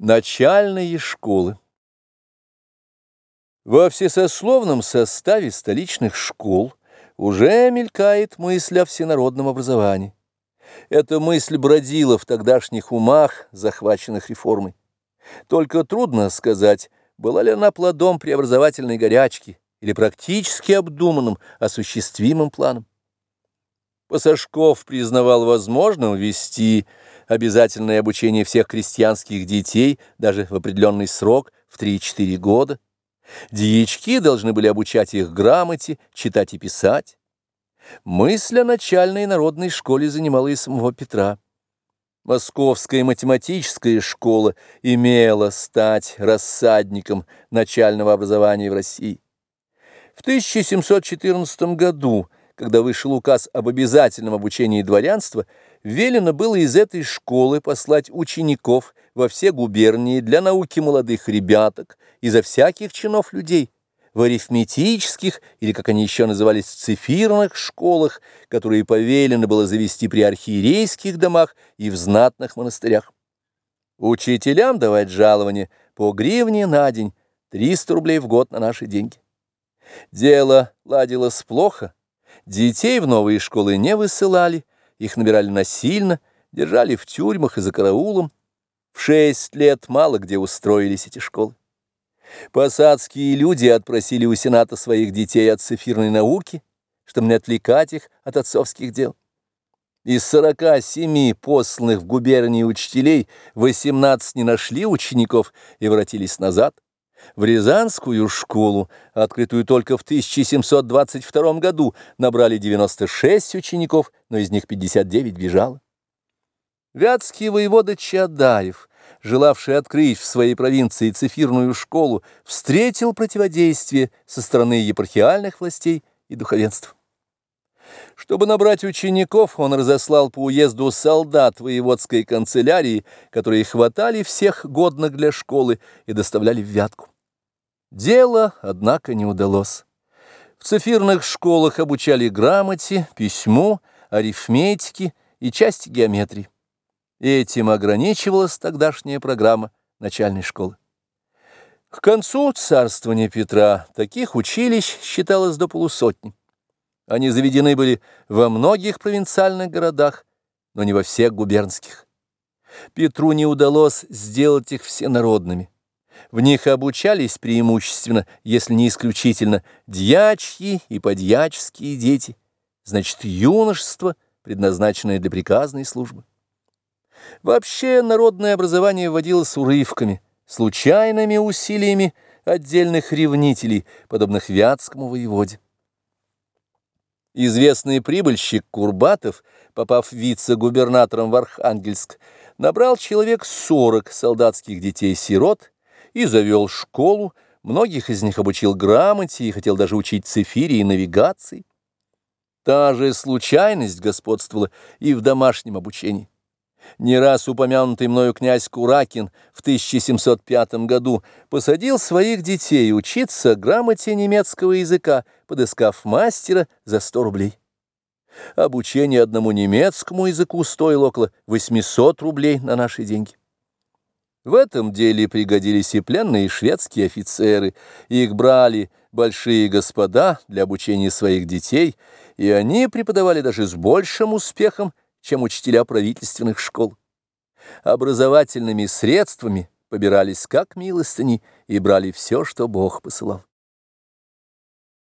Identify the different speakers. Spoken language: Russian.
Speaker 1: Начальные школы Во всесословном составе столичных школ уже мелькает мысль о всенародном образовании. Эта мысль бродила в тогдашних умах, захваченных реформой. Только трудно сказать, была ли она плодом преобразовательной горячки или практически обдуманным, осуществимым планом. Пасашков признавал возможным ввести обязательное обучение всех крестьянских детей даже в определенный срок в 3-4 года. Дьячки должны были обучать их грамоте, читать и писать. Мысль о начальной народной школе занимала и самого Петра. Московская математическая школа имела стать рассадником начального образования в России. В 1714 году когда вышел указ об обязательном обучении дворянства, велено было из этой школы послать учеников во все губернии для науки молодых ребяток, изо всяких чинов людей, в арифметических, или, как они еще назывались, цифирных школах, которые повелено было завести при архиерейских домах и в знатных монастырях. Учителям давать жалование по гривне на день, 300 рублей в год на наши деньги. Дело ладилось плохо, Детей в новые школы не высылали, их набирали насильно, держали в тюрьмах и за караулом. В шесть лет мало где устроились эти школы. Посадские люди отпросили у Сената своих детей от цифирной науки, чтобы не отвлекать их от отцовских дел. Из сорока семи посланных в губернии учителей восемнадцать не нашли учеников и воротились назад. В Рязанскую школу, открытую только в 1722 году, набрали 96 учеников, но из них 59 бежало. Вятский воевода Чадаев, желавший открыть в своей провинции цифирную школу, встретил противодействие со стороны епархиальных властей и духовенства. Чтобы набрать учеников, он разослал по уезду солдат воеводской канцелярии, которые хватали всех годных для школы и доставляли в Вятку. Дело, однако, не удалось. В цифирных школах обучали грамоте, письму, арифметике и части геометрии. Этим ограничивалась тогдашняя программа начальной школы. К концу царствования Петра таких училищ считалось до полусотни. Они заведены были во многих провинциальных городах, но не во всех губернских. Петру не удалось сделать их всенародными. В них обучались преимущественно, если не исключительно, дьячьи и подьяческие дети, значит, юношество, предназначенное для приказной службы. Вообще народное образование вводилось урывками, случайными усилиями отдельных ревнителей, подобных Вятскому воеводе. Известный прибыльщик Курбатов, попав вице-губернатором в Архангельск, набрал человек сорок солдатских детей-сирот и завел школу, многих из них обучил грамоте и хотел даже учить цифире и навигации. Та же случайность господствовала и в домашнем обучении. Не раз упомянутый мною князь Куракин в 1705 году посадил своих детей учиться грамоте немецкого языка, подыскав мастера за 100 рублей. Обучение одному немецкому языку стоило около 800 рублей на наши деньги. В этом деле пригодились и пленные шведские офицеры, их брали большие господа для обучения своих детей, и они преподавали даже с большим успехом, чем учителя правительственных школ. Образовательными средствами побирались как милостыни и брали все, что Бог посылал.